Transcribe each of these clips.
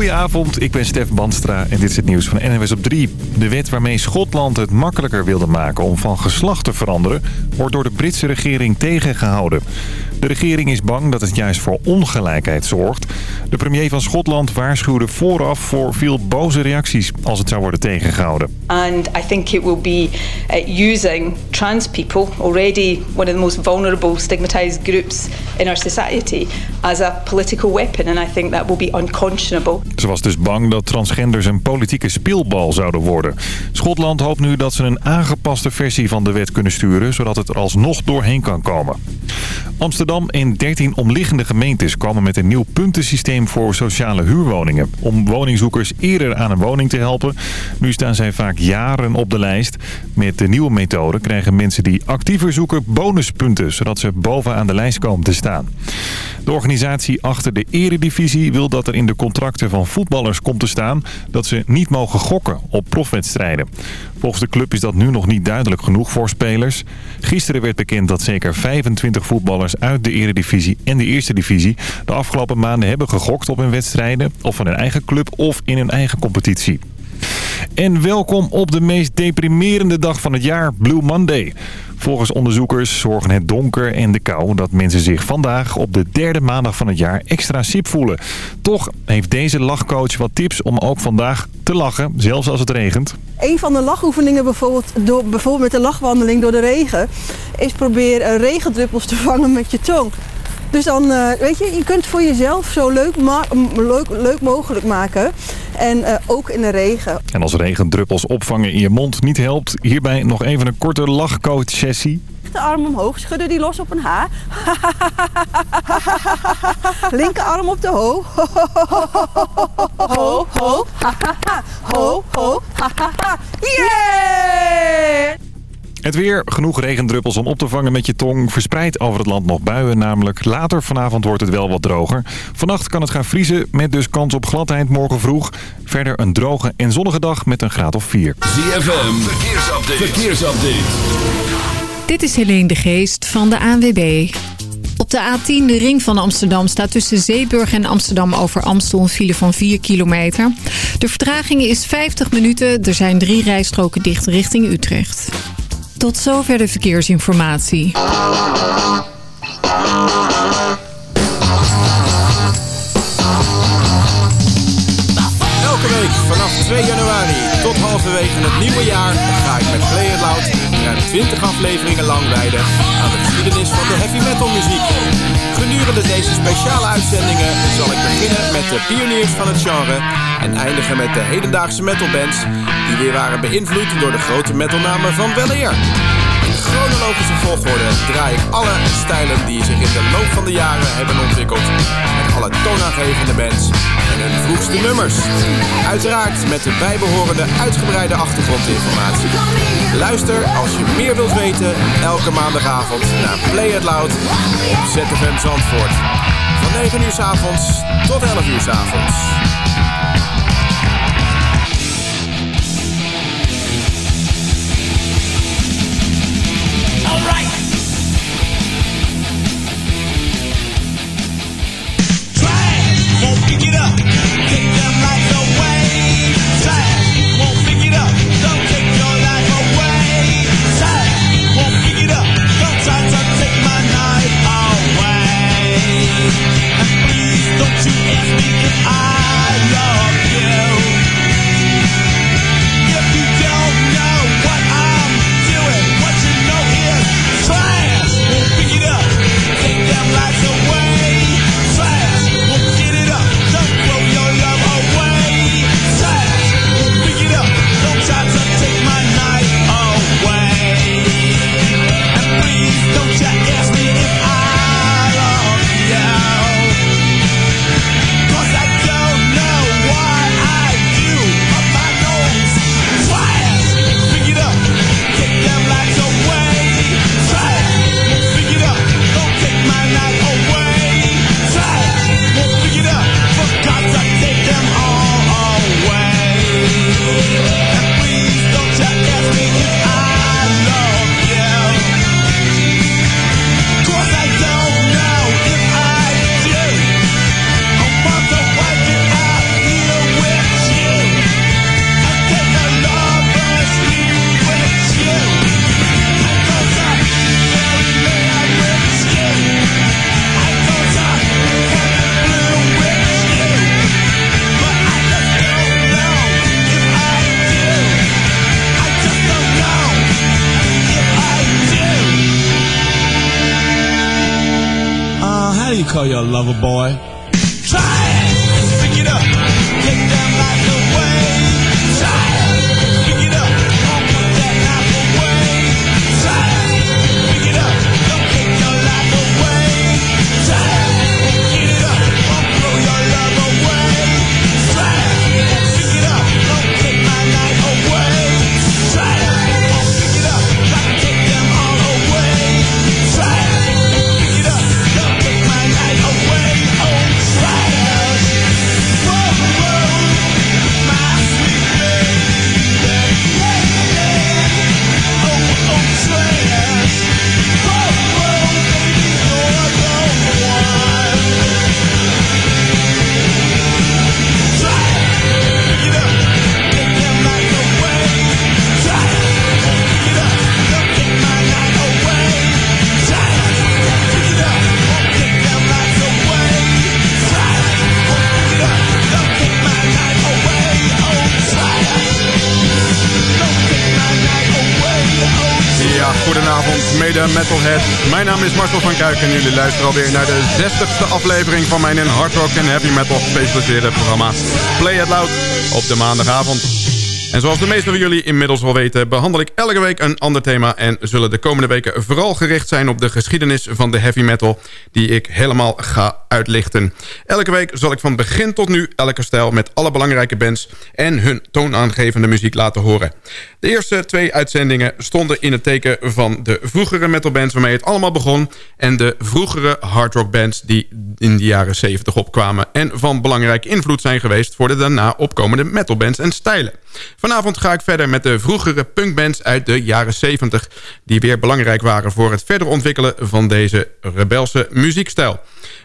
Goedenavond, ik ben Stef Banstra en dit is het nieuws van NWS op 3. De wet waarmee Schotland het makkelijker wilde maken om van geslacht te veranderen... wordt door de Britse regering tegengehouden. De regering is bang dat het juist voor ongelijkheid zorgt. De premier van Schotland waarschuwde vooraf voor veel boze reacties als het zou worden tegengehouden. And I think it will be uh, using trans people, already one of the most vulnerable stigmatized groups in our society, as a political weapon. And I think that will be unconscionable. Ze was dus bang dat transgenders een politieke speelbal zouden worden. Schotland hoopt nu dat ze een aangepaste versie van de wet kunnen sturen... zodat het er alsnog doorheen kan komen. Amsterdam en 13 omliggende gemeentes komen met een nieuw puntensysteem voor sociale huurwoningen. Om woningzoekers eerder aan een woning te helpen. Nu staan zij vaak jaren op de lijst. Met de nieuwe methode krijgen mensen die actiever zoeken bonuspunten... zodat ze bovenaan de lijst komen te staan. De organisatie achter de eredivisie wil dat er in de contracten van voetballers komt te staan... dat ze niet mogen gokken op profwedstrijden. Volgens de club is dat nu nog niet duidelijk genoeg voor spelers. Gisteren werd bekend dat zeker 25 voetballers uit de eredivisie en de eerste divisie... de afgelopen maanden hebben gegokt op hun wedstrijden... of van hun eigen club of in hun eigen competitie. En welkom op de meest deprimerende dag van het jaar, Blue Monday. Volgens onderzoekers zorgen het donker en de kou dat mensen zich vandaag op de derde maandag van het jaar extra sip voelen. Toch heeft deze lachcoach wat tips om ook vandaag te lachen, zelfs als het regent. Een van de lachoefeningen bijvoorbeeld, door, bijvoorbeeld met de lachwandeling door de regen... is probeer eh, regendruppels te vangen met je tong. Dus dan, uh, weet je, je kunt voor jezelf zo leuk, leuk, leuk mogelijk maken. En uh, ook in de regen. En als regendruppels opvangen in je mond niet helpt... hierbij nog even een korte lachcoach-sessie. De arm omhoog, schudden die los op een H. Linkerarm op de ho. Ho, ho, ha, ha, ha. Ho, ho, ha, ha, ha. Yeah! Het weer, genoeg regendruppels om op te vangen met je tong. Verspreid over het land nog buien namelijk. Later vanavond wordt het wel wat droger. Vannacht kan het gaan vriezen met dus kans op gladheid morgen vroeg. Verder een droge en zonnige dag met een graad of 4. ZFM, verkeersupdate. verkeersupdate. Dit is Helene de Geest van de ANWB. Op de A10, de ring van Amsterdam, staat tussen Zeeburg en Amsterdam over Amstel een file van 4 kilometer. De vertraging is 50 minuten. Er zijn drie rijstroken dicht richting Utrecht. Tot zover de verkeersinformatie. Elke week vanaf 2 januari tot halverwege het nieuwe jaar ga ik met Play Loud ruim 20 afleveringen lang wijden aan de geschiedenis van de heavy metal muziek. Gedurende deze speciale uitzendingen zal ik beginnen met de pioniers van het genre en eindigen met de hedendaagse metalbands die weer waren beïnvloed door de grote metalnamen van weleer. In chronologische volgorde draai ik alle stijlen die zich in de loop van de jaren hebben ontwikkeld. Met alle toonaangevende bands en hun vroegste nummers. Uiteraard met de bijbehorende uitgebreide achtergrondinformatie. Luister als je meer wilt weten elke maandagavond naar Play It Loud op ZFM Zandvoort. Van 9 uur s avonds tot 11 uur s avonds. Kuik en jullie luisteren alweer naar de 60ste aflevering van mijn in hard rock en heavy metal gespecialiseerde programma Play It Loud op de maandagavond. En zoals de meesten van jullie inmiddels wel weten... behandel ik elke week een ander thema... en zullen de komende weken vooral gericht zijn op de geschiedenis van de heavy metal... die ik helemaal ga uitlichten. Elke week zal ik van begin tot nu elke stijl met alle belangrijke bands... en hun toonaangevende muziek laten horen. De eerste twee uitzendingen stonden in het teken van de vroegere metalbands... waarmee het allemaal begon... en de vroegere hardrockbands die in de jaren 70 opkwamen... en van belangrijke invloed zijn geweest... voor de daarna opkomende metalbands en stijlen. Vanavond ga ik verder met de vroegere punkbands uit de jaren 70... die weer belangrijk waren voor het verder ontwikkelen van deze rebelse muziekstijl.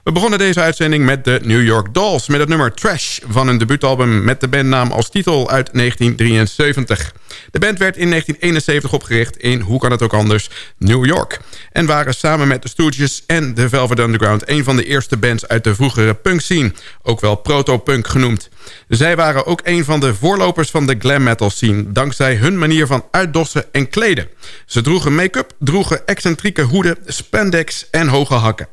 We begonnen deze uitzending met de New York Dolls... met het nummer Trash van een debuutalbum met de bandnaam als titel uit 1973. De band werd in 1971 opgericht in, hoe kan het ook anders, New York. En waren samen met de Stooges en de Velvet Underground... een van de eerste bands uit de vroegere punk scene, ook wel proto-punk genoemd. Zij waren ook een van de voorlopers van de glam metal scene... dankzij hun manier van uitdossen en kleden. Ze droegen make-up, droegen excentrieke hoeden, spandex en hoge hakken.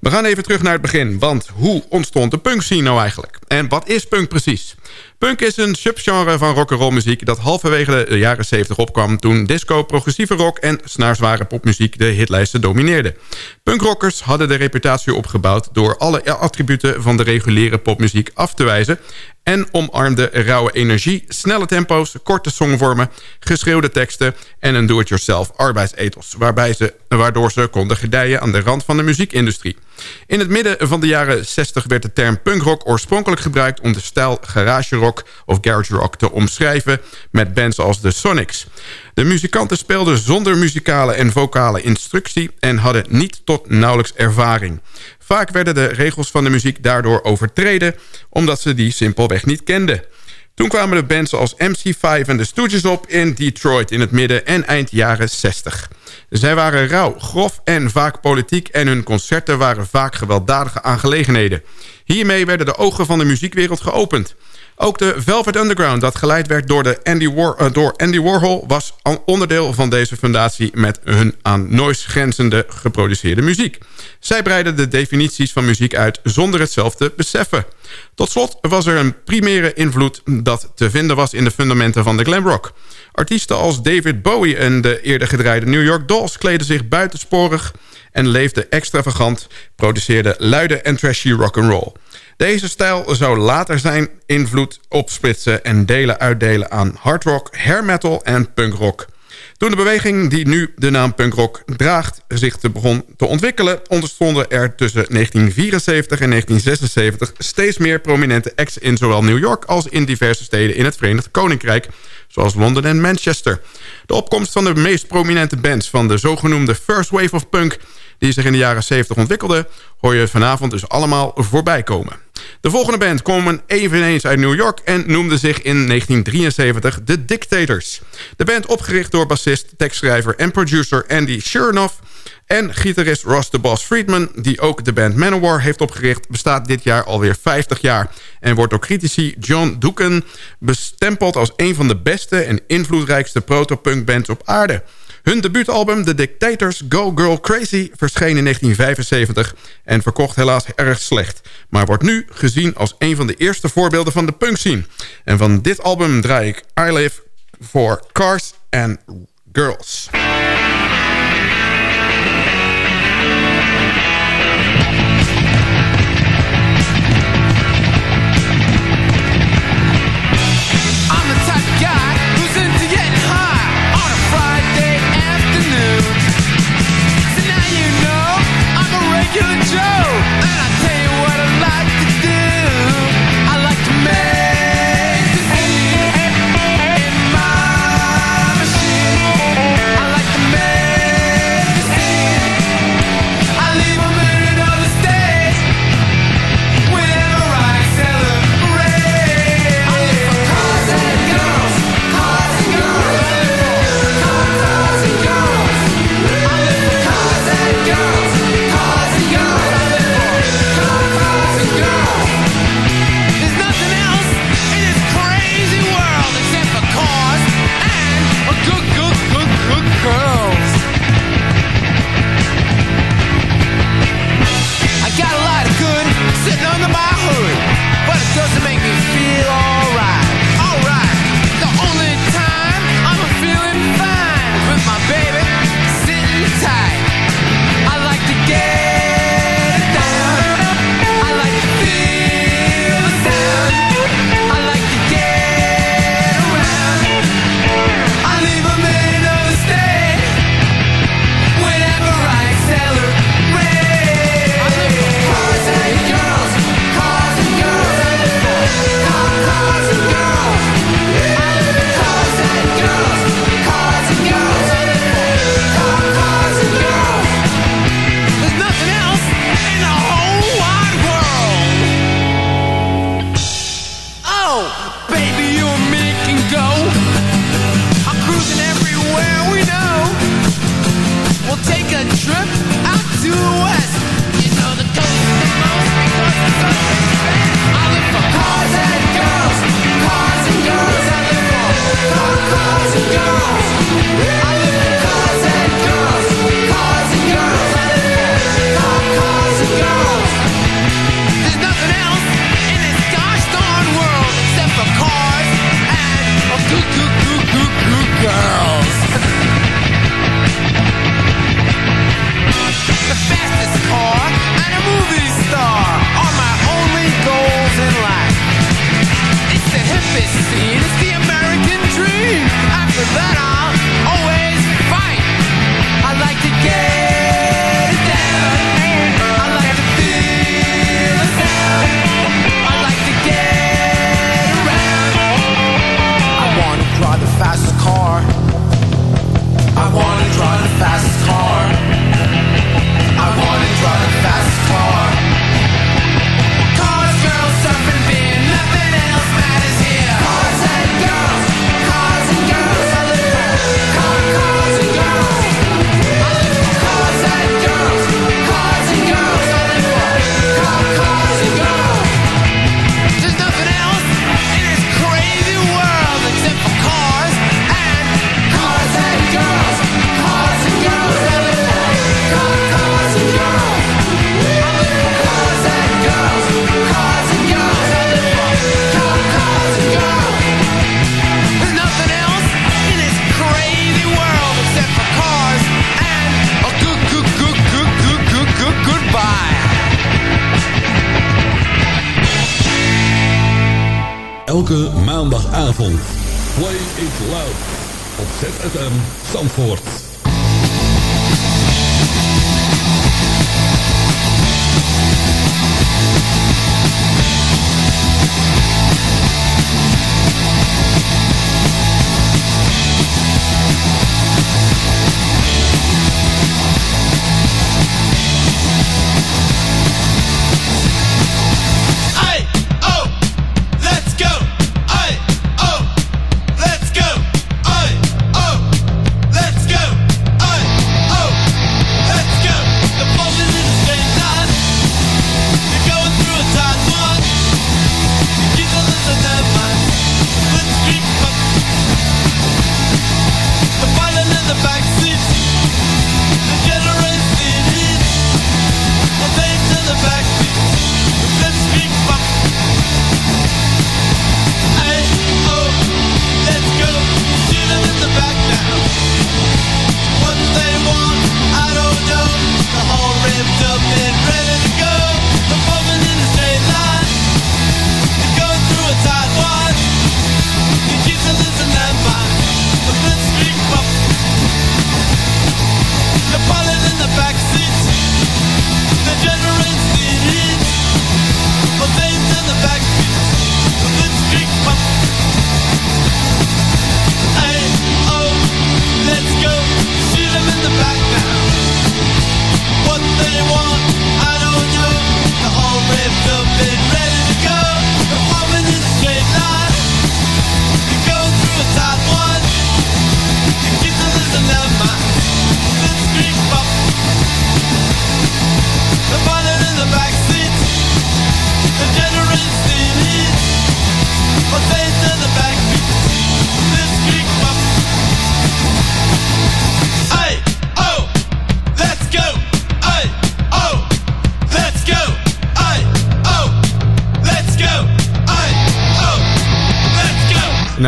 We gaan even terug naar het begin, want hoe ontstond de punk scene nou eigenlijk? En wat is punk precies? Punk is een subgenre van rock'n'roll muziek dat halverwege de jaren 70 opkwam... toen disco, progressieve rock en snaarzware popmuziek de hitlijsten domineerden. Punkrockers hadden de reputatie opgebouwd door alle attributen van de reguliere popmuziek af te wijzen... en omarmde rauwe energie, snelle tempo's, korte songvormen... geschreeuwde teksten en een do-it-yourself arbeidsethos... Waarbij ze, waardoor ze konden gedijen aan de rand van de muziekindustrie. In het midden van de jaren 60 werd de term punkrock oorspronkelijk gebruikt... om de stijl garage rock of garage rock te omschrijven... met bands als de Sonics. De muzikanten speelden zonder muzikale en vocale instructie... en hadden niet tot nauwelijks ervaring. Vaak werden de regels van de muziek daardoor overtreden... omdat ze die simpelweg niet kenden. Toen kwamen de bands als MC5 en de Stooges op in Detroit in het midden en eind jaren 60. Zij waren rauw, grof en vaak politiek en hun concerten waren vaak gewelddadige aangelegenheden. Hiermee werden de ogen van de muziekwereld geopend. Ook de Velvet Underground, dat geleid werd door, de Andy, Warhol... was onderdeel van deze fundatie met hun aan noise grenzende geproduceerde muziek. Zij breidden de definities van muziek uit zonder het zelf te beseffen. Tot slot was er een primaire invloed dat te vinden was in de fundamenten van de glam rock. Artiesten als David Bowie en de eerder gedraaide New York Dolls... kleden zich buitensporig en leefden extravagant... produceerden luide en trashy rock'n'roll. Deze stijl zou later zijn invloed opsplitsen... en delen uitdelen aan hardrock, hair metal en punkrock. Toen de beweging die nu de naam punkrock draagt zich te begon te ontwikkelen... ontstonden er tussen 1974 en 1976 steeds meer prominente acts in zowel New York... als in diverse steden in het Verenigd Koninkrijk, zoals Londen en Manchester. De opkomst van de meest prominente bands van de zogenoemde First Wave of Punk... die zich in de jaren 70 ontwikkelde, hoor je vanavond dus allemaal voorbij komen. De volgende band kwam eveneens uit New York en noemde zich in 1973 The Dictators. De band opgericht door bassist, tekstschrijver en producer Andy Chernoff... en gitarist Ross de Boss Friedman, die ook de band Manowar heeft opgericht... bestaat dit jaar alweer 50 jaar... en wordt door critici John Duken bestempeld als een van de beste en invloedrijkste proto-punk bands op aarde... Hun debuutalbum The Dictators Go Girl Crazy verscheen in 1975... en verkocht helaas erg slecht... maar wordt nu gezien als een van de eerste voorbeelden van de punk scene. En van dit album draai ik I Live for Cars and Girls.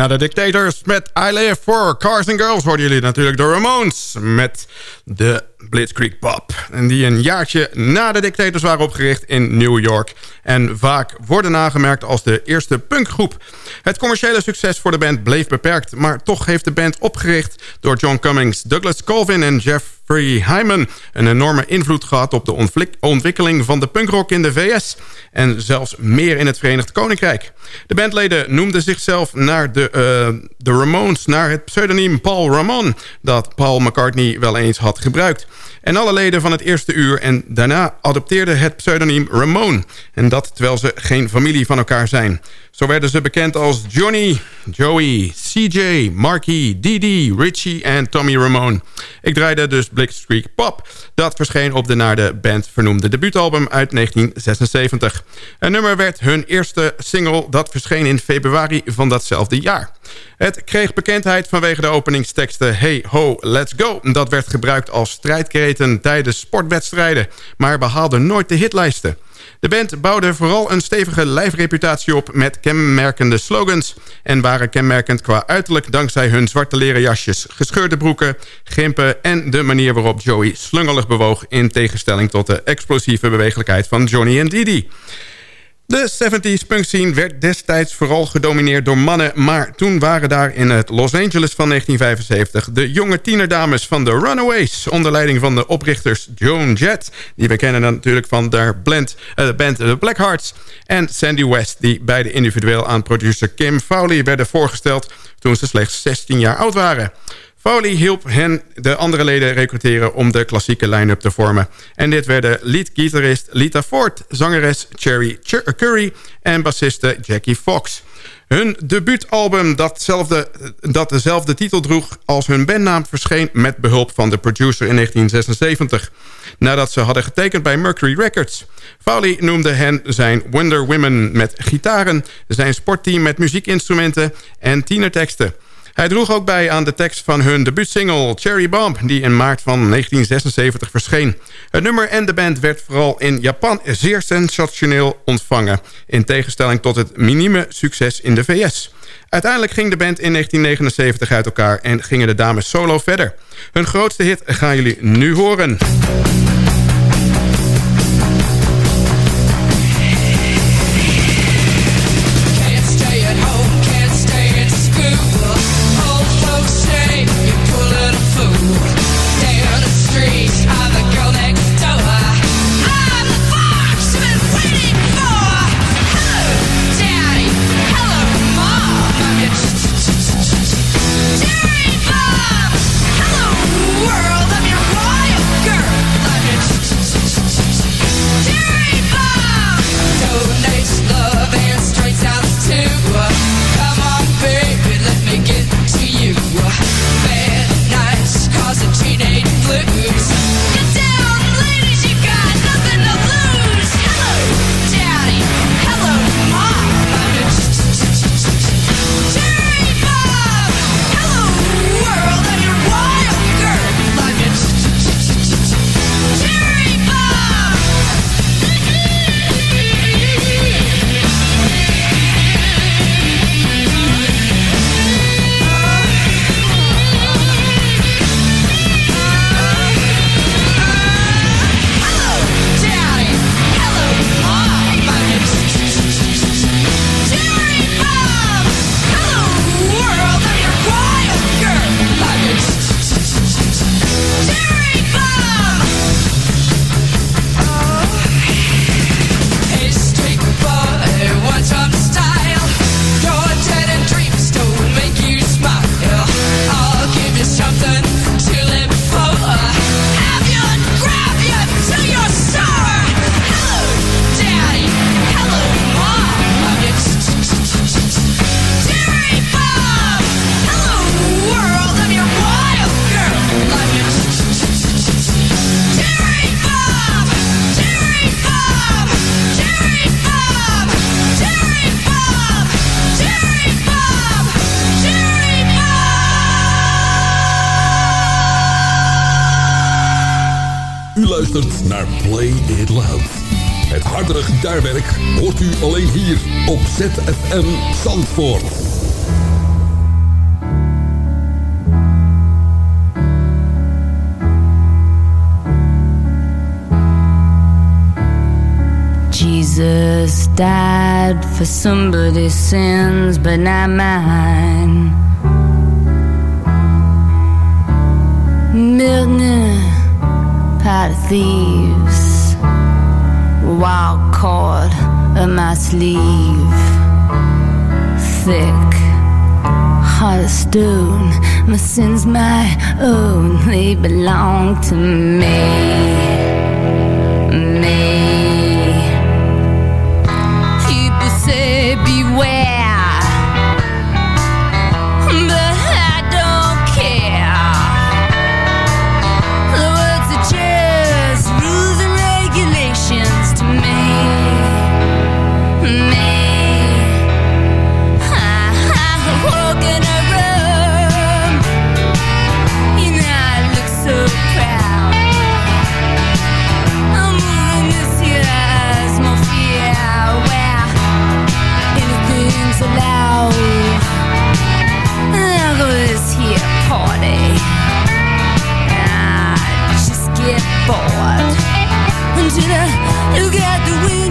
De Dictators met I Live For Cars and Girls... hoorden jullie natuurlijk de Ramones met de Blitzkrieg Pop. En die een jaartje na de Dictators waren opgericht in New York. En vaak worden nagemerkt als de eerste punkgroep. Het commerciële succes voor de band bleef beperkt... maar toch heeft de band opgericht door John Cummings, Douglas Colvin en Jeffrey Hyman... een enorme invloed gehad op de ontwikkeling van de punkrock in de VS... en zelfs meer in het Verenigd Koninkrijk. De bandleden noemden zichzelf naar de, uh, de Ramones... naar het pseudoniem Paul Ramon... dat Paul McCartney wel eens had gebruikt en alle leden van het eerste uur... en daarna adopteerde het pseudoniem Ramone. En dat terwijl ze geen familie van elkaar zijn. Zo werden ze bekend als Johnny, Joey, CJ, Marky, Didi, Richie en Tommy Ramone. Ik draaide dus Blitzkrieg Pop. Dat verscheen op de naar de band vernoemde debuutalbum uit 1976. Een nummer werd hun eerste single dat verscheen in februari van datzelfde jaar. Het kreeg bekendheid vanwege de openingsteksten Hey Ho, Let's Go. Dat werd gebruikt als tijdens sportwedstrijden... maar behaalde nooit de hitlijsten. De band bouwde vooral een stevige lijfreputatie op met kenmerkende slogans... en waren kenmerkend qua uiterlijk dankzij hun zwarte leren jasjes... gescheurde broeken, gimpen en de manier waarop Joey slungelig bewoog... in tegenstelling tot de explosieve bewegelijkheid van Johnny en Didi. De 70s punk scene werd destijds vooral gedomineerd door mannen... maar toen waren daar in het Los Angeles van 1975... de jonge tienerdames van de Runaways... onder leiding van de oprichters Joan Jett... die we kennen natuurlijk van de blend, uh, band The Blackhearts... en Sandy West, die beide individueel aan producer Kim Fowley werden voorgesteld... toen ze slechts 16 jaar oud waren... Foley hielp hen de andere leden recruteren om de klassieke line-up te vormen. En dit werden leadgitarist Lita Ford, zangeres Cherry Curry en bassiste Jackie Fox. Hun debuutalbum dat dezelfde titel droeg als hun bandnaam verscheen met behulp van de producer in 1976. Nadat ze hadden getekend bij Mercury Records. Fowley noemde hen zijn Wonder Women met gitaren, zijn sportteam met muziekinstrumenten en tienerteksten. Hij droeg ook bij aan de tekst van hun debuutsingle Cherry Bomb... die in maart van 1976 verscheen. Het nummer en de band werd vooral in Japan zeer sensationeel ontvangen... in tegenstelling tot het minieme succes in de VS. Uiteindelijk ging de band in 1979 uit elkaar en gingen de dames solo verder. Hun grootste hit gaan jullie nu horen. Zandvoort. Jesus died for somebody's sins, but not mine. Milton, pot of thieves, wild cord of my sleeve thick, heart of stone. My sins, my own, they belong to me. losing it. You got the wind.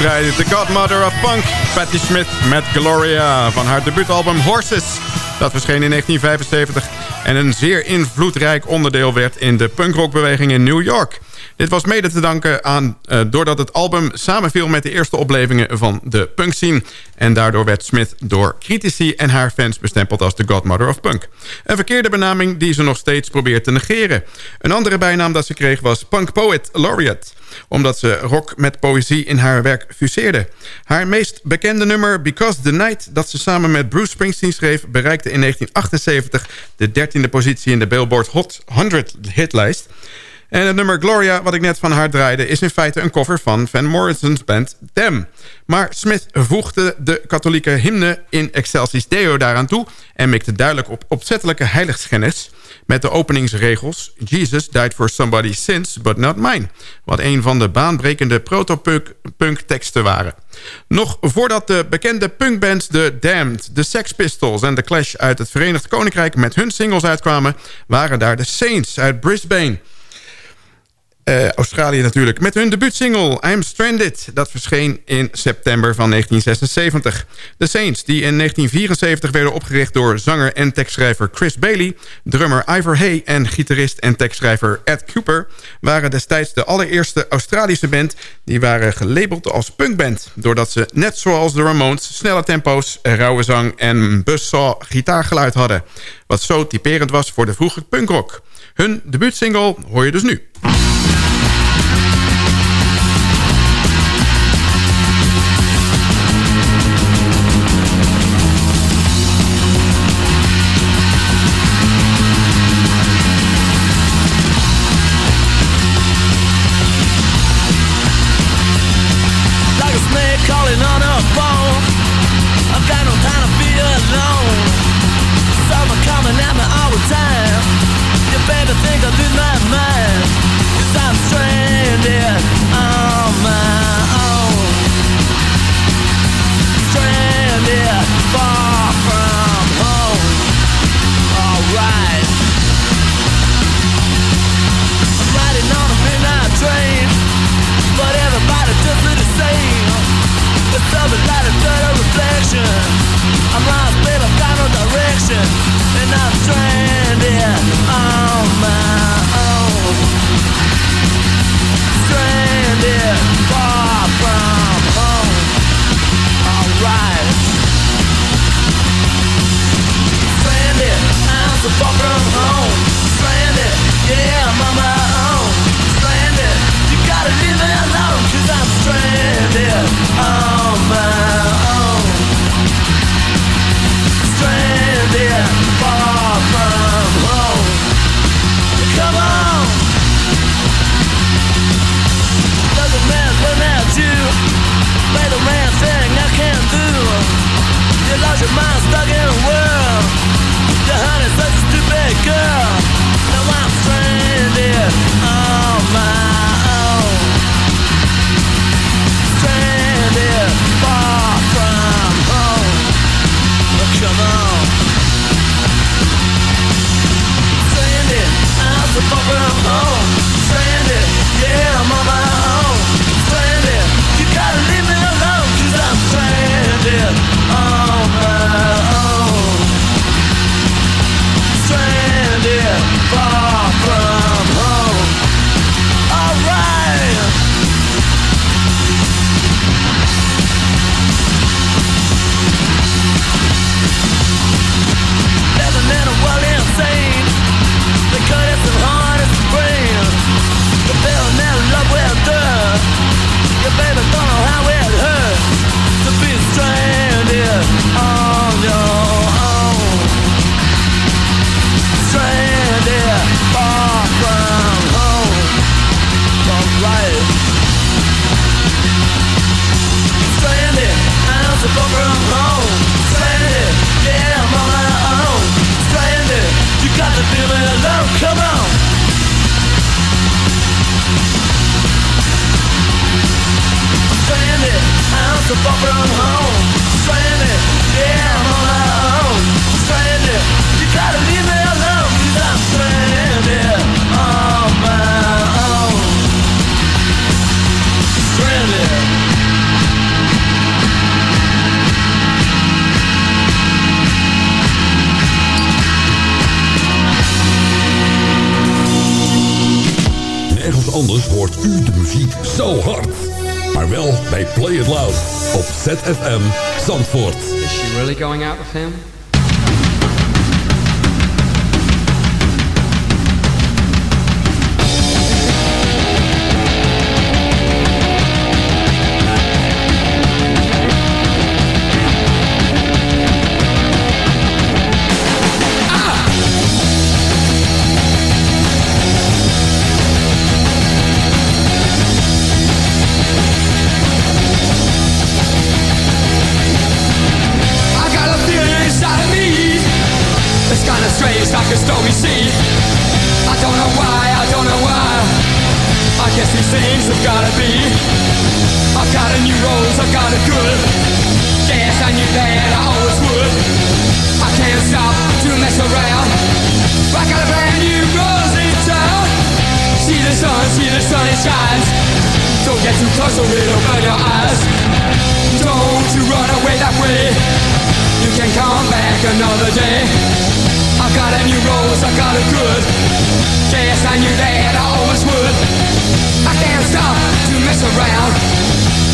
Draaide The Godmother of Punk. Patti Smith met Gloria van haar debuutalbum Horses. Dat verscheen in 1975 en een zeer invloedrijk onderdeel werd in de punkrockbeweging in New York. Dit was mede te danken aan uh, doordat het album samenviel met de eerste oplevingen van de punk scene. En daardoor werd Smith door critici en haar fans bestempeld als de godmother of punk. Een verkeerde benaming die ze nog steeds probeert te negeren. Een andere bijnaam dat ze kreeg was Punk Poet Laureate omdat ze rock met poëzie in haar werk fuseerde. Haar meest bekende nummer Because the Night... dat ze samen met Bruce Springsteen schreef... bereikte in 1978 de 13e positie in de Billboard Hot 100 hitlijst... En het nummer Gloria, wat ik net van haar draaide... is in feite een cover van Van Morrison's band Them. Maar Smith voegde de katholieke hymne in Excelsis Deo daaraan toe... en mikte duidelijk op opzettelijke heiligschennis... met de openingsregels... Jesus died for somebody's sins, but not mine. Wat een van de baanbrekende proto-punk teksten waren. Nog voordat de bekende punkbands The Damned, The Sex Pistols en The Clash... uit het Verenigd Koninkrijk met hun singles uitkwamen... waren daar de Saints uit Brisbane... Uh, Australië natuurlijk. Met hun debuutsingle I'm Stranded. Dat verscheen in september van 1976. De Saints, die in 1974 werden opgericht door zanger en tekstschrijver Chris Bailey... drummer Ivor Hay en gitarist en tekstschrijver Ed Cooper... waren destijds de allereerste Australische band... die waren gelabeld als punkband. Doordat ze, net zoals de Ramones, snelle tempo's, rauwe zang... en buzzsaw gitaargeluid hadden. Wat zo typerend was voor de vroege punkrock. Hun debuutsingle hoor je dus nu. Anders hoort u de muziek zo hard. Maar wel bij Play It Loud op ZFM Zandvoort. Is she really going out with him? Don't get too close or it'll burn your eyes. Don't you run away that way. You can come back another day. I got a new rose, I got a good Yes, I knew that I always would. I can't stop to mess around.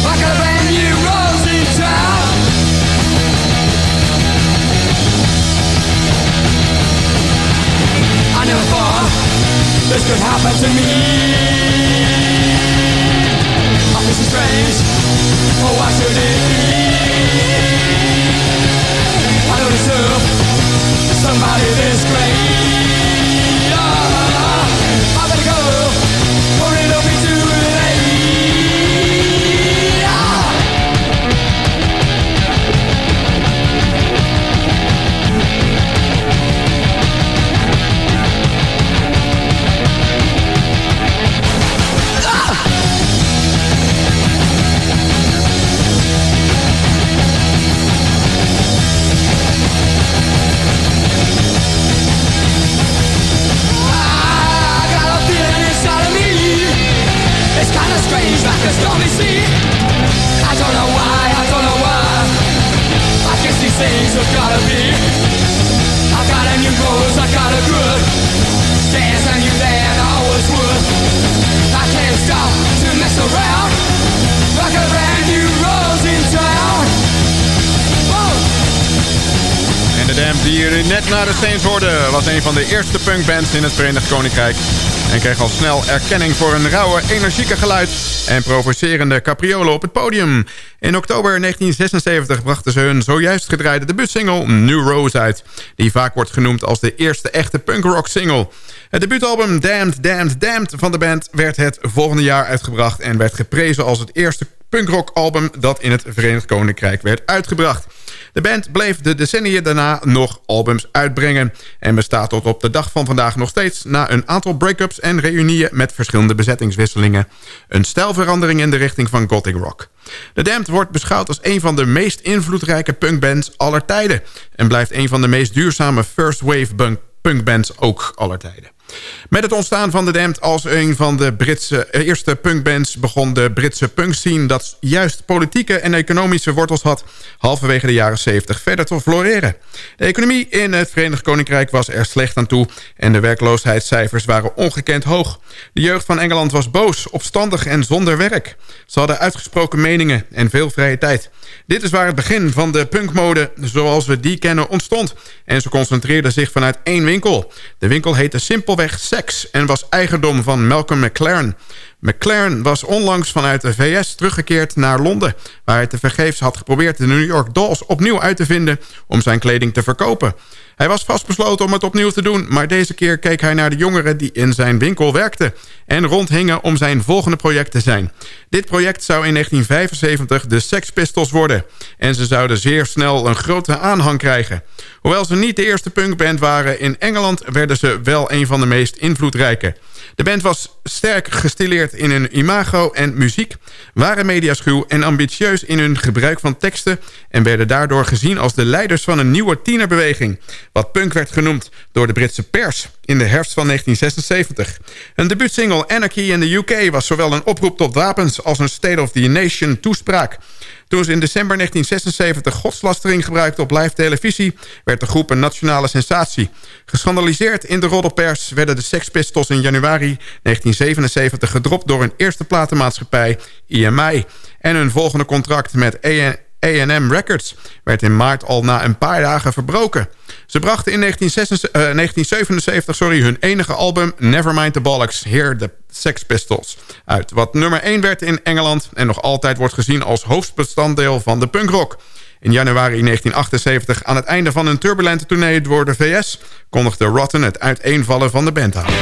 I got a brand new rose in town. I never thought this could happen to me I feel so strange Oh, why should it be? I don't deserve somebody this great. Ah, I don't know why, I don't know why. I guess these things have gotta be. I got a new rose, I got a good. Yes, I knew that I always would. I can't stop to mess around. Like a brand new rose in town. En de Damned die net na de Saints hoorden... was een van de eerste punkbands in het Verenigd Koninkrijk... en kreeg al snel erkenning voor een rauwe, energieke geluid... en provocerende capriolen op het podium. In oktober 1976 brachten ze hun zojuist gedraaide debuutsingle New Rose uit... die vaak wordt genoemd als de eerste echte punkrock single. Het debuutalbum Damned, Damned, Damned van de band... werd het volgende jaar uitgebracht... en werd geprezen als het eerste punkrockalbum dat in het Verenigd Koninkrijk werd uitgebracht. De band bleef de decennia daarna nog albums uitbrengen... en bestaat tot op de dag van vandaag nog steeds... na een aantal break-ups en reunieën met verschillende bezettingswisselingen... een stijlverandering in de richting van gothic rock. The Damned wordt beschouwd als een van de meest invloedrijke punkbands aller tijden... en blijft een van de meest duurzame first wave punk- punkbands ook aller tijden. Met het ontstaan van The Damned als een van de Britse eh, eerste punkbands... begon de Britse punkscene dat juist politieke en economische wortels had... halverwege de jaren 70 verder te floreren. De economie in het Verenigd Koninkrijk was er slecht aan toe... en de werkloosheidscijfers waren ongekend hoog. De jeugd van Engeland was boos, opstandig en zonder werk. Ze hadden uitgesproken meningen en veel vrije tijd. Dit is waar het begin van de punkmode zoals we die kennen ontstond. En ze concentreerden zich vanuit één winkel. De winkel heette simpelweg Sex en was eigendom van Malcolm McLaren. McLaren was onlangs vanuit de VS teruggekeerd naar Londen... waar hij tevergeefs had geprobeerd de New York Dolls opnieuw uit te vinden... om zijn kleding te verkopen. Hij was vastbesloten om het opnieuw te doen... maar deze keer keek hij naar de jongeren die in zijn winkel werkten... en rondhingen om zijn volgende project te zijn. Dit project zou in 1975 de Sex Pistols worden... en ze zouden zeer snel een grote aanhang krijgen. Hoewel ze niet de eerste punkband waren in Engeland... werden ze wel een van de meest invloedrijke. De band was sterk gestileerd in hun imago en muziek... waren mediaschuw en ambitieus in hun gebruik van teksten... en werden daardoor gezien als de leiders van een nieuwe tienerbeweging... wat punk werd genoemd door de Britse pers in de herfst van 1976. Een debuutsingle Anarchy in the UK was zowel een oproep tot wapens... als een State of the Nation toespraak. Toen ze in december 1976 godslastering gebruikte op live televisie... werd de groep een nationale sensatie. Geschandaliseerd in de roddelpers werden de Sex Pistols in januari 1977 gedropt... door hun eerste platenmaatschappij, EMI. En hun volgende contract met A&M Records werd in maart al na een paar dagen verbroken. Ze brachten in 1976, uh, 1977 sorry, hun enige album Nevermind the Bollocks, Hear the Sex Pistols, uit. Wat nummer 1 werd in Engeland en nog altijd wordt gezien als hoofdbestanddeel van de punkrock. In januari 1978, aan het einde van een turbulente tournee door de VS... kondigde Rotten het uiteenvallen van de band aan.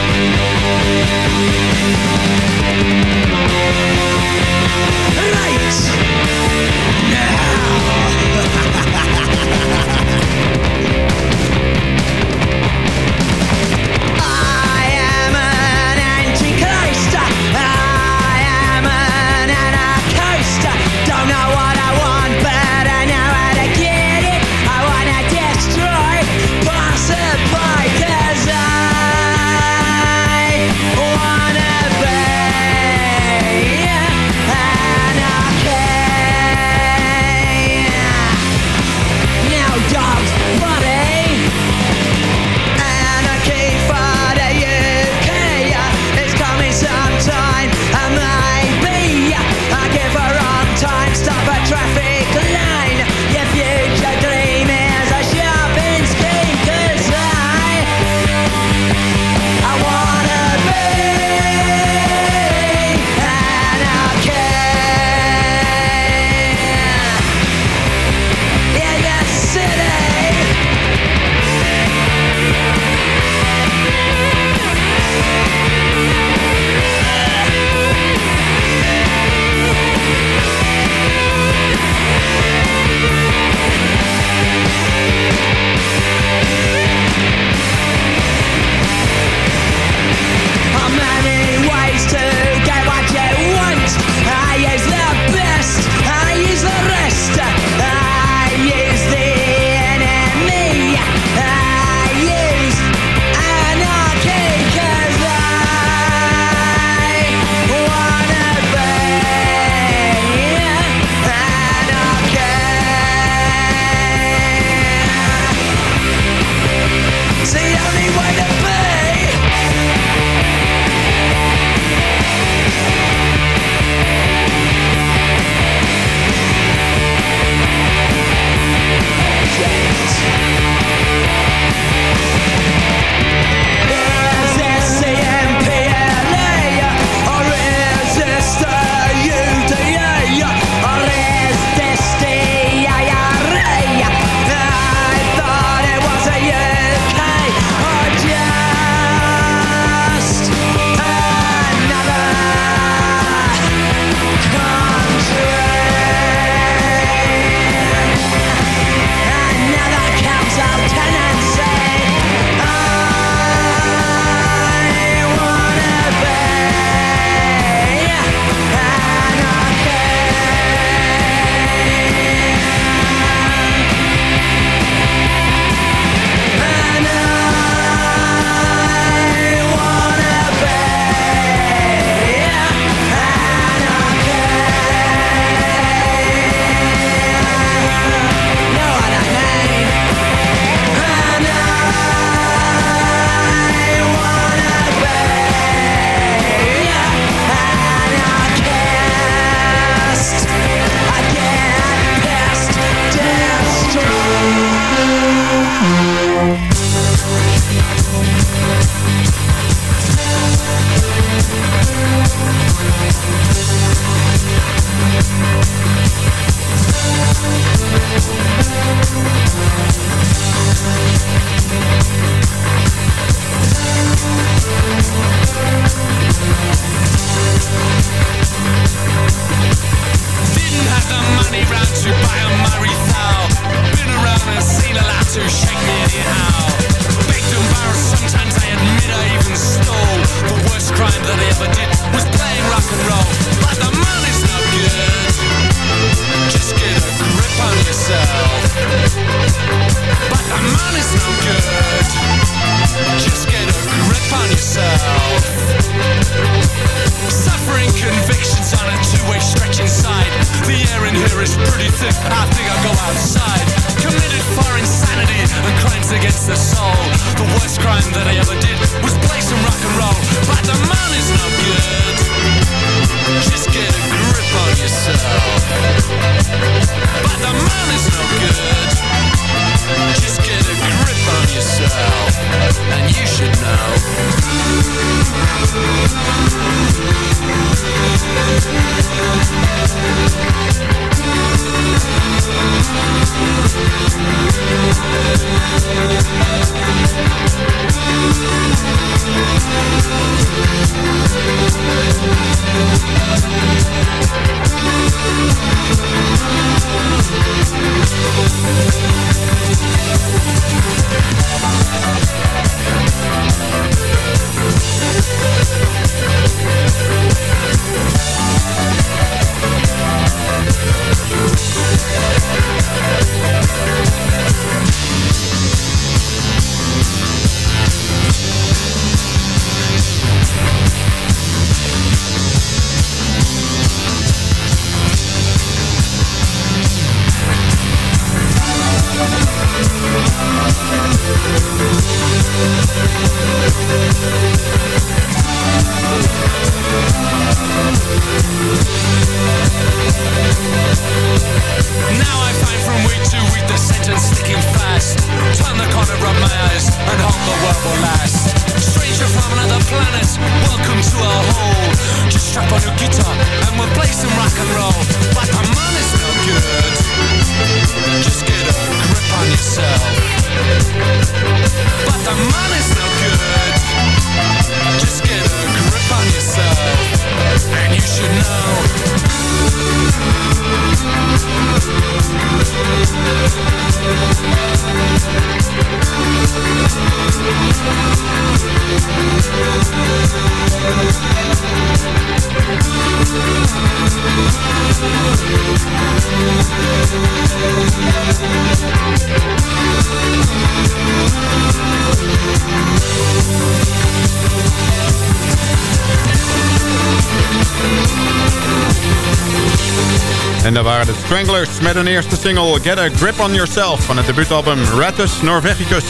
Met hun eerste single Get a Grip on Yourself van het debuutalbum Rattus Norvegicus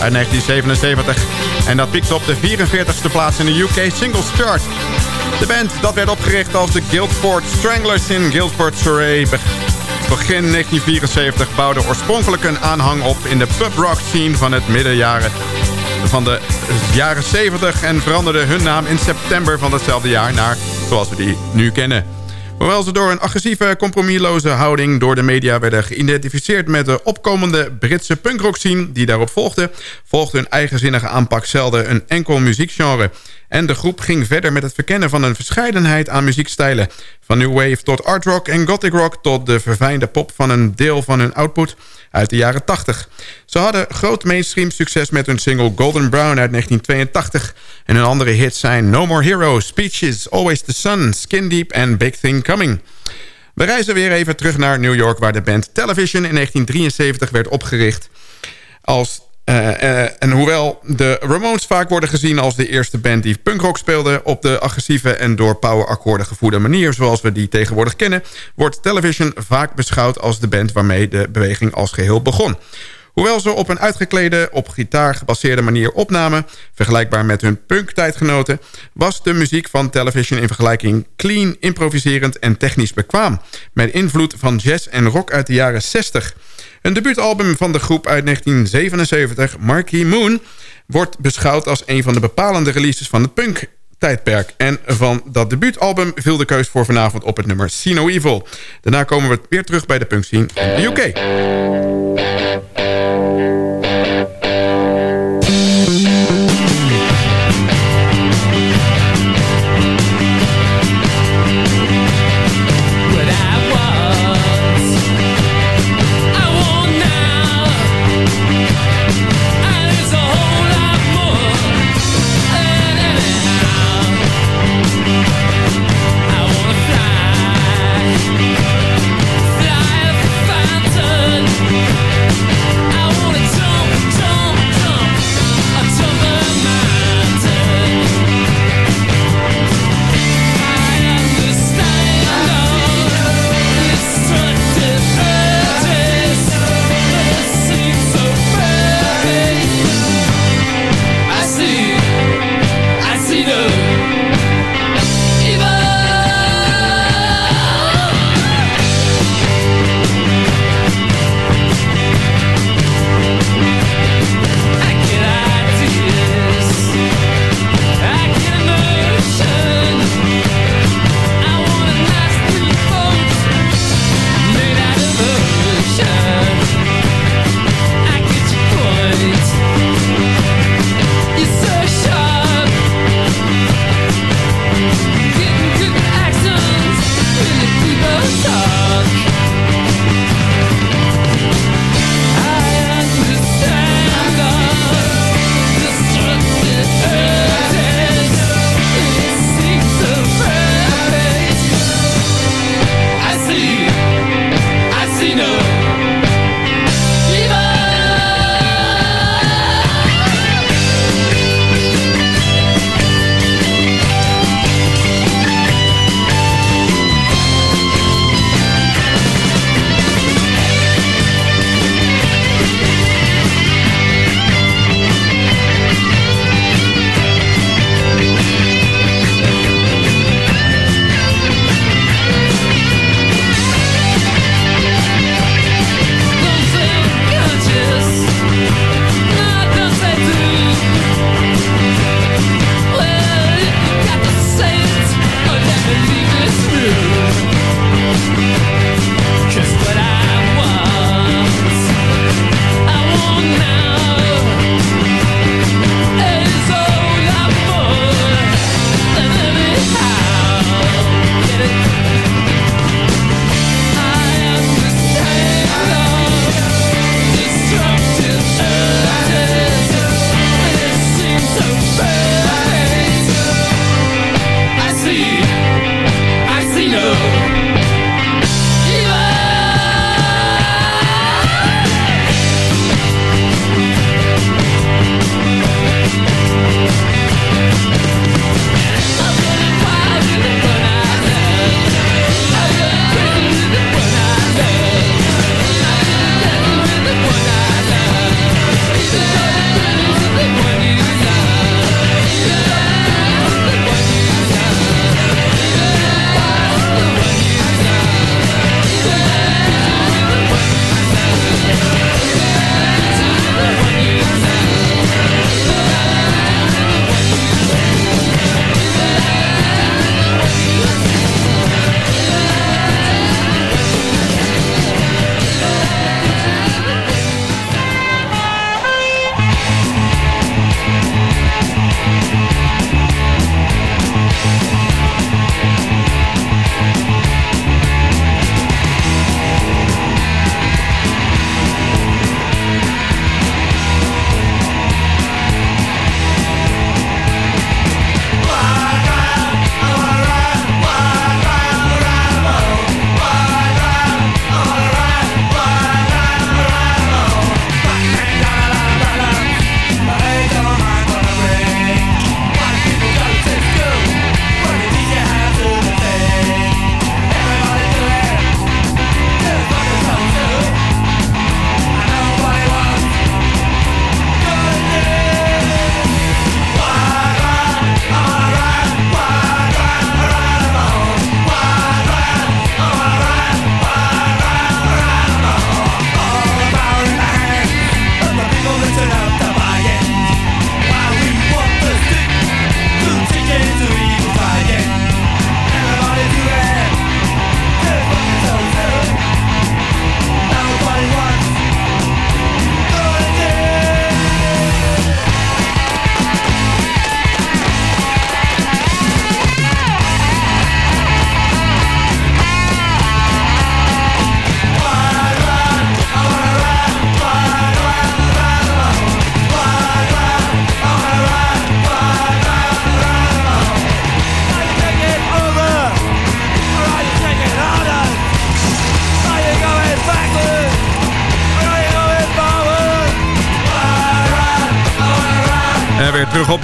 uit 1977. En dat piekte op de 44ste plaats in de UK Singles Chart. De band dat werd opgericht als de Guildford Stranglers in Guildford, Surrey. Be- Begin 1974 bouwde oorspronkelijk een aanhang op in de pub rock scene van het middenjaren van de jaren 70 en veranderde hun naam in september van datzelfde jaar naar zoals we die nu kennen. Hoewel ze door een agressieve, compromisloze houding door de media werden geïdentificeerd met de opkomende Britse punkrock scene die daarop volgde, volgde hun eigenzinnige aanpak zelden een enkel muziekgenre. En de groep ging verder met het verkennen van een verscheidenheid aan muziekstijlen. Van new wave tot art rock en gothic rock tot de verfijnde pop van een deel van hun output uit de jaren 80. Ze hadden groot mainstream succes met hun single Golden Brown uit 1982. En hun andere hits zijn No More Heroes, Speeches, Always the Sun, Skin Deep en Big Thing Coming. We reizen weer even terug naar New York... waar de band Television in 1973 werd opgericht. Als, en hoewel de Ramones vaak worden gezien als de eerste band... die punkrock speelde op de agressieve en door powerakkoorden gevoerde manier... zoals we die tegenwoordig kennen... wordt Television vaak beschouwd als de band waarmee de beweging als geheel begon. Hoewel ze op een uitgeklede, op gitaar gebaseerde manier opnamen... vergelijkbaar met hun punk-tijdgenoten... was de muziek van Television in vergelijking clean, improviserend en technisch bekwaam... met invloed van jazz en rock uit de jaren 60. Een debuutalbum van de groep uit 1977, Marquee Moon... wordt beschouwd als een van de bepalende releases van het punk tijdperk. En van dat debuutalbum viel de keus voor vanavond op het nummer See No Evil. Daarna komen we weer terug bij de punk scene in de UK.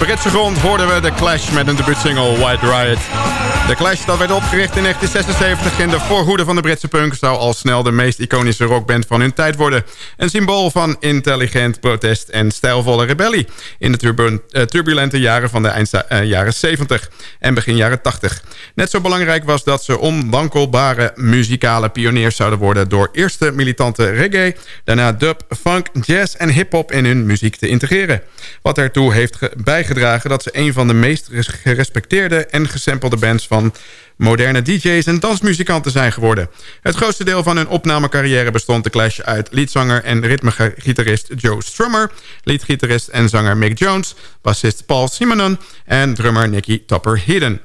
Britse grond we de Clash met een debuutsingle White Riot. De Clash dat werd opgericht in 1976 in de voorhoede van de Britse punk... zou al snel de meest iconische rockband van hun tijd worden. Een symbool van intelligent protest en stijlvolle rebellie... in de eh, turbulente jaren van de eind uh, jaren 70 en begin jaren 80. Net zo belangrijk was dat ze onwankelbare muzikale pioniers zouden worden... door eerst de militante reggae, daarna dub, funk, jazz en hip-hop in hun muziek te integreren. Wat ertoe heeft bijgedragen dat ze een van de meest gerespecteerde en gesampelde bands van moderne DJ's en dansmuzikanten zijn geworden. Het grootste deel van hun opnamecarrière bestond de Clash uit leadzanger en ritmegitarist Joe Strummer, leadgitarist en zanger Mick Jones, bassist Paul Simonon en drummer Nicky Topper Hidden.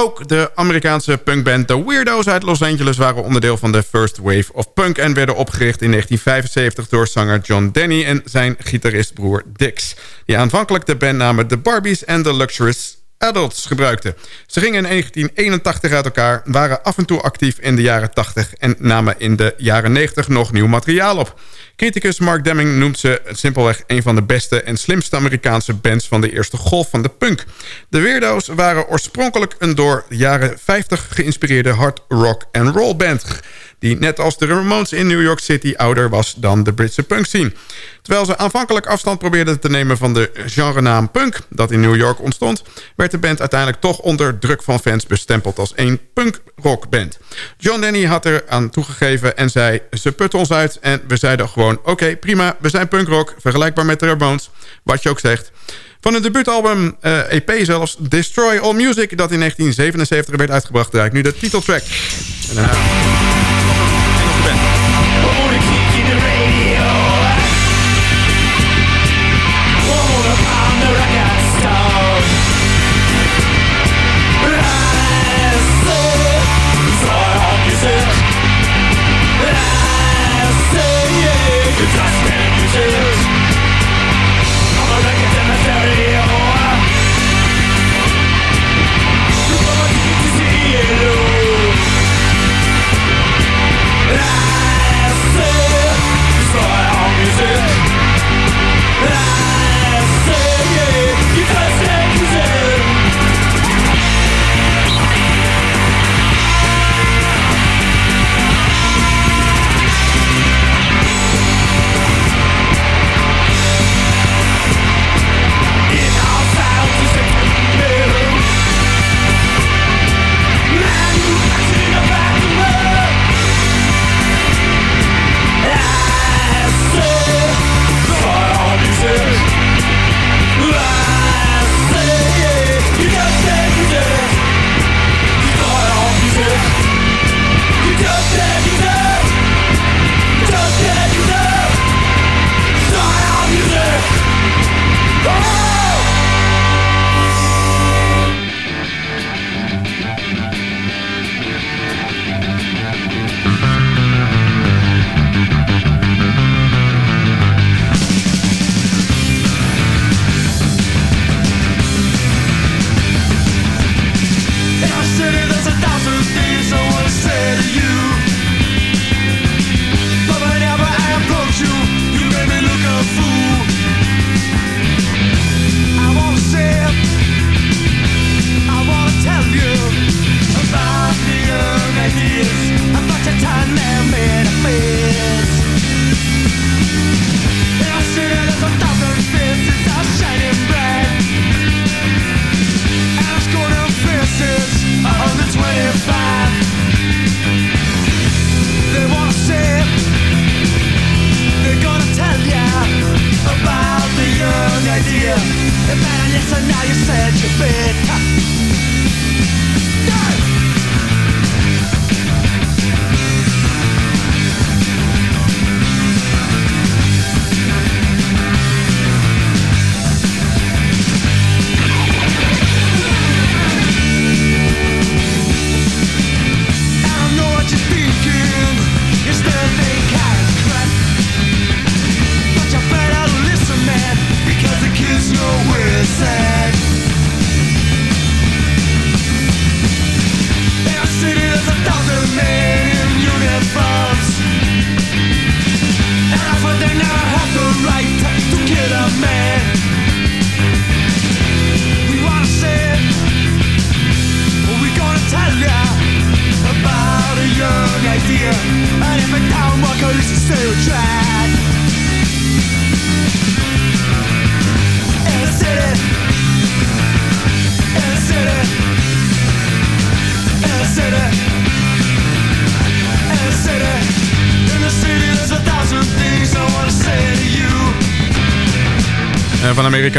Ook de Amerikaanse punkband The Weirdos uit Los Angeles... waren onderdeel van de First Wave of Punk... en werden opgericht in 1975 door zanger John Denny... en zijn gitaristbroer Dix... die aanvankelijk de bandnamen The Barbies en The Luxurious Adults gebruikten. Ze gingen in 1981 uit elkaar, waren af en toe actief in de jaren 80... en namen in de jaren 90 nog nieuw materiaal op. Criticus Mark Deming noemt ze simpelweg een van de beste en slimste Amerikaanse bands van de eerste golf van de punk. De Weirdo's waren oorspronkelijk een door de jaren 50 geïnspireerde hard rock and roll band die net als de Ramones in New York City ouder was dan de Britse punk scene. Terwijl ze aanvankelijk afstand probeerden te nemen van de genrenaam punk... dat in New York ontstond... werd de band uiteindelijk toch onder druk van fans bestempeld als een punk-rockband. John Denny had er aan toegegeven en zei... ze putten ons uit en we zeiden gewoon... oké, prima, we zijn punkrock, vergelijkbaar met de Ramones. Wat je ook zegt... Van het debuutalbum EP zelfs Destroy All Music... dat in 1977 werd uitgebracht. Draai ik nu de titeltrack. En daarna...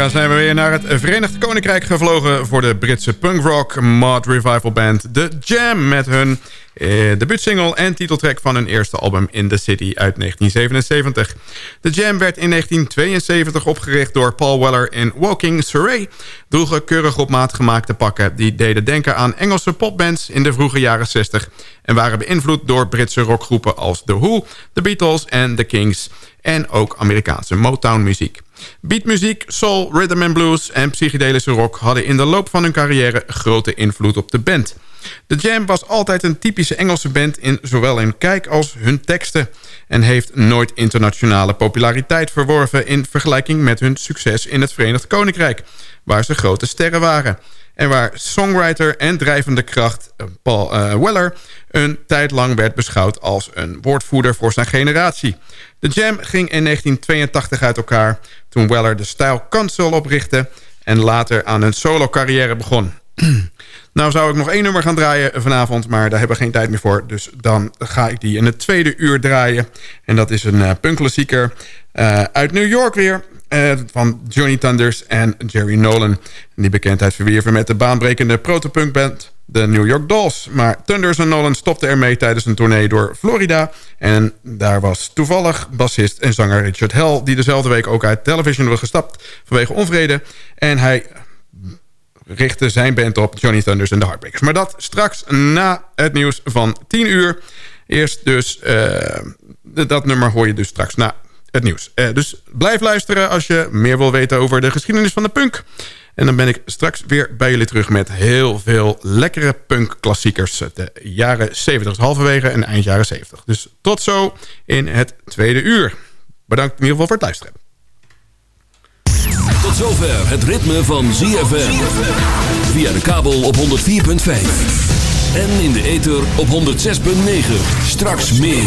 Amerika zijn we weer naar het Verenigd Koninkrijk gevlogen... voor de Britse punkrock mod revival band The Jam... met hun eh, debuutsingle en titeltrack van hun eerste album In The City uit 1977. The Jam werd in 1972 opgericht door Paul Weller in Walking Surrey. Droegen keurig op maat gemaakte pakken... die deden denken aan Engelse popbands in de vroege jaren 60... en waren beïnvloed door Britse rockgroepen als The Who, The Beatles en The Kings... en ook Amerikaanse Motown-muziek. Beatmuziek, soul, rhythm and blues en psychedelische rock... hadden in de loop van hun carrière grote invloed op de band. The Jam was altijd een typische Engelse band... in zowel hun kijk als hun teksten... en heeft nooit internationale populariteit verworven... in vergelijking met hun succes in het Verenigd Koninkrijk... waar ze grote sterren waren... en waar songwriter en drijvende kracht eh, Paul uh, Weller... een tijd lang werd beschouwd als een woordvoerder voor zijn generatie... De Jam ging in 1982 uit elkaar toen Weller de Style Council oprichtte... en later aan een solo-carrière begon. nou zou ik nog één nummer gaan draaien vanavond, maar daar hebben we geen tijd meer voor. Dus dan ga ik die in het tweede uur draaien. En dat is een uh, uit New York weer... Uh, van Johnny Thunders en Jerry Nolan. Die bekendheid verwierven met de baanbrekende protopunkband de New York Dolls. Maar Thunders en Nolan stopten ermee tijdens een tournee door Florida. En daar was toevallig bassist en zanger Richard Hell... die dezelfde week ook uit television was gestapt vanwege onvrede. En hij richtte zijn band op Johnny Thunders en de Heartbreakers. Maar dat straks na het nieuws van 10 uur. Eerst dus, uh, dat nummer hoor je dus straks na het nieuws. Uh, dus blijf luisteren als je meer wil weten over de geschiedenis van de punk... En dan ben ik straks weer bij jullie terug met heel veel lekkere punkklassiekers. De jaren 70, halverwege en eind jaren 70. Dus tot zo in het tweede uur. Bedankt in ieder geval voor het luisteren. Tot zover het ritme van ZFM. Via de kabel op 104.5. En in de ether op 106.9. Straks meer.